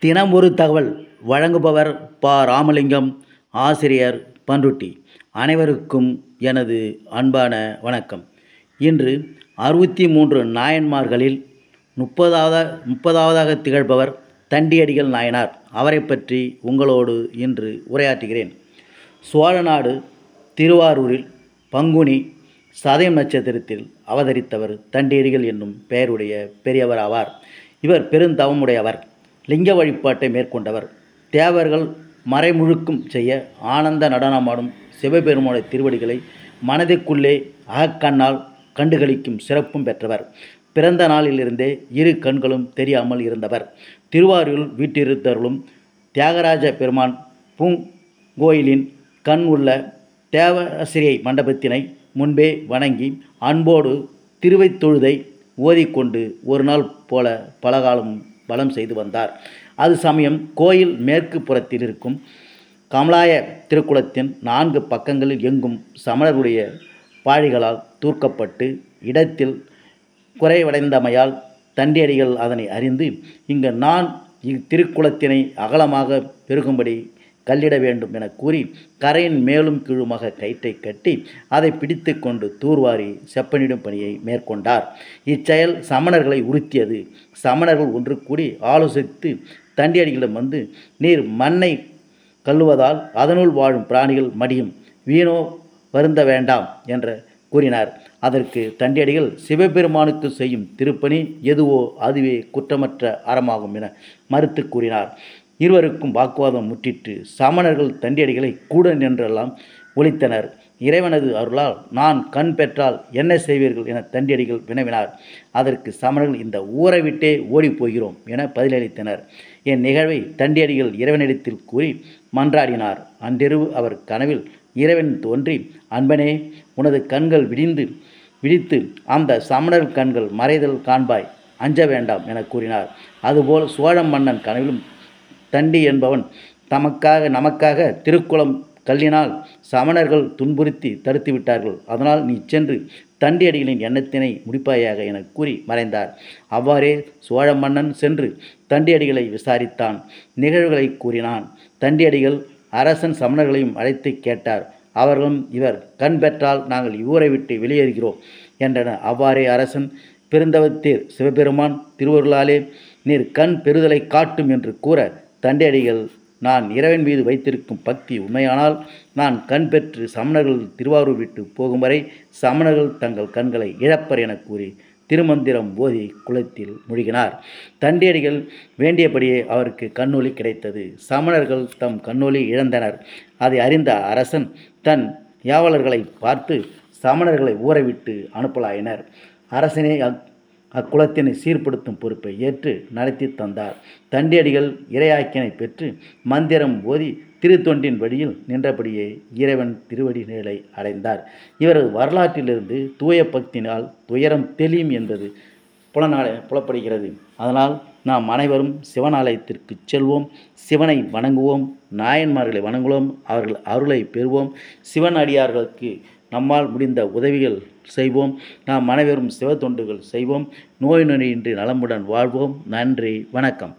தினம் ஒரு தகவல். வழங்குபவர் ப. ராமலிங்கம் ஆசிரியர் பன்ருட்டி. அனைவருக்கும் எனது அன்பான வணக்கம். இன்று அறுபத்தி மூன்று நாயன்மார்களில் முப்பதாவது முப்பதாவதாக திகழ்பவர் தண்டியடிகள் நாயனார். அவரை பற்றி உங்களோடு இன்று உரையாற்றுகிறேன். சோழநாடு திருவாரூரில் பங்குனி சதயம் நட்சத்திரத்தில் அவதரித்தவர் தண்டியடிகள் என்னும் பெயருடைய பெரியவர் ஆவார் இவர் பெருந்தவமுடையவர். லிங்க வழிபாட்டை மேற்கொண்டவர். தேவர்கள் மறைமுழுக்கும் செய்ய ஆனந்த நடனமாடும் சிவபெருமானுடைய திருவடிகளை மனதிற்குள்ளே அகக்கண்ணால் கண்டுகளிக்கும் சிறப்பும் பெற்றவர். பிறந்த நாளிலிருந்தே இரு கண்களும் தெரியாமல் இருந்தவர். திருவாரூர் வீட்டிருத்தர்களும் தியாகராஜ பெருமான் பூங்கோயிலின் கண் உள்ள தேவசிரியை மண்டபத்தினை முன்பே வணங்கி அன்போடு திருவைத்தொழுதை ஓதிக்கொண்டு ஒரு நாள் போல பலகாலம் வலம் செய்து வந்தார். அது சமயம் கோயில் மேற்கு புறத்தில் இருக்கும் கமலாய திருக்குளத்தின் நான்கு பக்கங்களில் எங்கும் சமணருடைய பாழிகளால் தூர்க்கப்பட்டு இடத்தில் குறைவடைந்தமையால் தண்டியடிகள் அதனை அறிந்து இங்கு நான் இத்திருக்குளத்தினை அகலமாக பெருகும்படி கல்லிட வேண்டும் என கூறி கரையின் மேலும் கீழுமாக கயிற்றை கட்டி அதை பிடித்து கொண்டு தூர்வாரி செப்பனிடும் பணியை மேற்கொண்டார். இச்செயல் சமணர்களை உறுத்தியது சமணர்கள் ஒன்று கூடி ஆலோசித்து தண்டியடிகளிடம் வந்து நீர் மண்ணை கல்லுவதால் அதனுள் வாழும் பிராணிகள் மடியும். வீணோ வருந்த வேண்டாம் என்ற கூறினார். அதற்கு தண்டியடிகள் சிவபெருமானுக்கு செய்யும் திருப்பணி எதுவோ அதுவே குற்றமற்ற அறமாகும் என மறுத்து கூறினார். இருவருக்கும் வாக்குவாதம் முற்றிட்டு சமணர்கள் தண்டியடிகளை கூட நின்றெல்லாம் ஒழித்தனர். இறைவனது அருளால் நான் கண் பெற்றால் என்ன செய்வீர்கள் என தண்டியடிகள் வினவினார். அதற்கு சமணர்கள் இந்த ஊரை விட்டே ஓடிப் போகிறோம் என பதிலளித்தனர். என் நிகழ்வை தண்டியடிகள் இறைவனிடத்தில் கூறி மன்றாடினார். அன்றிரவு அவர் கனவில் இறைவன் தோன்றி அன்பனே உனது கண்கள் விடிந்து விழித்து அந்த சமணர் கண்கள் மறைதல் காண்பாய் அஞ்ச வேண்டாம் என கூறினார். அதுபோல் சோழ மன்னன் கனவிலும் தண்டி என்பவன் தமக்காக நமக்காக திருக்குளம் கல்லினால் சமணர்கள் துன்புறுத்தி தடுத்து விட்டார்கள். அதனால் நீ சென்று தண்டியடிகளின் எண்ணத்தினை முடிப்பாயாக என கூறி மறைந்தார். அவ்வாறே சோழ மன்னன் சென்று தண்டியடிகளை விசாரித்தான். நிகழ்வுகளை கூறினான். தண்டியடிகள் அரசன் சமணர்களையும் அழைத்து கேட்டார். அவர்களும் இவர் கண் பெற்றால் நாங்கள் இவ்வூரை விட்டு வெளியேறுகிறோம் என்றனர். அவ்வாறே அரசன் பிறந்தவத்தீர் சிவபெருமான் திருவருளாலே நீர் கண் பெறுதலை காட்டும் என்று கூற தண்டையடிகள் நான் இறைவன் மீது வைத்திருக்கும் பக்தி உண்மையானால் நான் கண் பெற்று சமணர்கள் திருவாரூர் விட்டு போகும் வரை சமணர்கள் தங்கள் கண்களை இழப்பர் என கூறி திருமந்திரம் போதி குளத்தில் மூழ்கினார். தண்டியடிகள் வேண்டியபடியே அவருக்கு கண்ணொலி கிடைத்தது. சமணர்கள் தம் கண்ணொலி இழந்தனர். அதை அறிந்த அரசன் தன் யாவலர்களை பார்த்து சமணர்களை ஊறவிட்டு அனுப்பலாயினர். அரசனே அக்குலத்தினை சீர்படுத்தும் பொறுப்பை ஏற்று நடத்தி தந்தார். தண்டியடிகள் இரையாக்கினை பெற்று மந்திரம் ஓதி திருத்தொண்டின் வழியில் நின்றபடியே இறைவன் திருவடி நிலை அடைந்தார். இவரது வரலாற்றிலிருந்து தூய பக்தினால் துயரம் தெளியும் என்பது புலனால புலப்படுகிறது. அதனால் நாம் அனைவரும் சிவனாலயத்திற்கு செல்வோம். சிவனை வணங்குவோம். நாயன்மார்களை வணங்குவோம். அவர்கள் அருளை பெறுவோம். சிவன் அடியார்களுக்கு நம்மால் முடிந்த உதவிகள் செய்வோம். நாம் அனைவரும் சிவ தொண்டுகள் செய்வோம். நோய் நொடியின்றி நலமுடன் வாழ்வோம். நன்றி. வணக்கம்.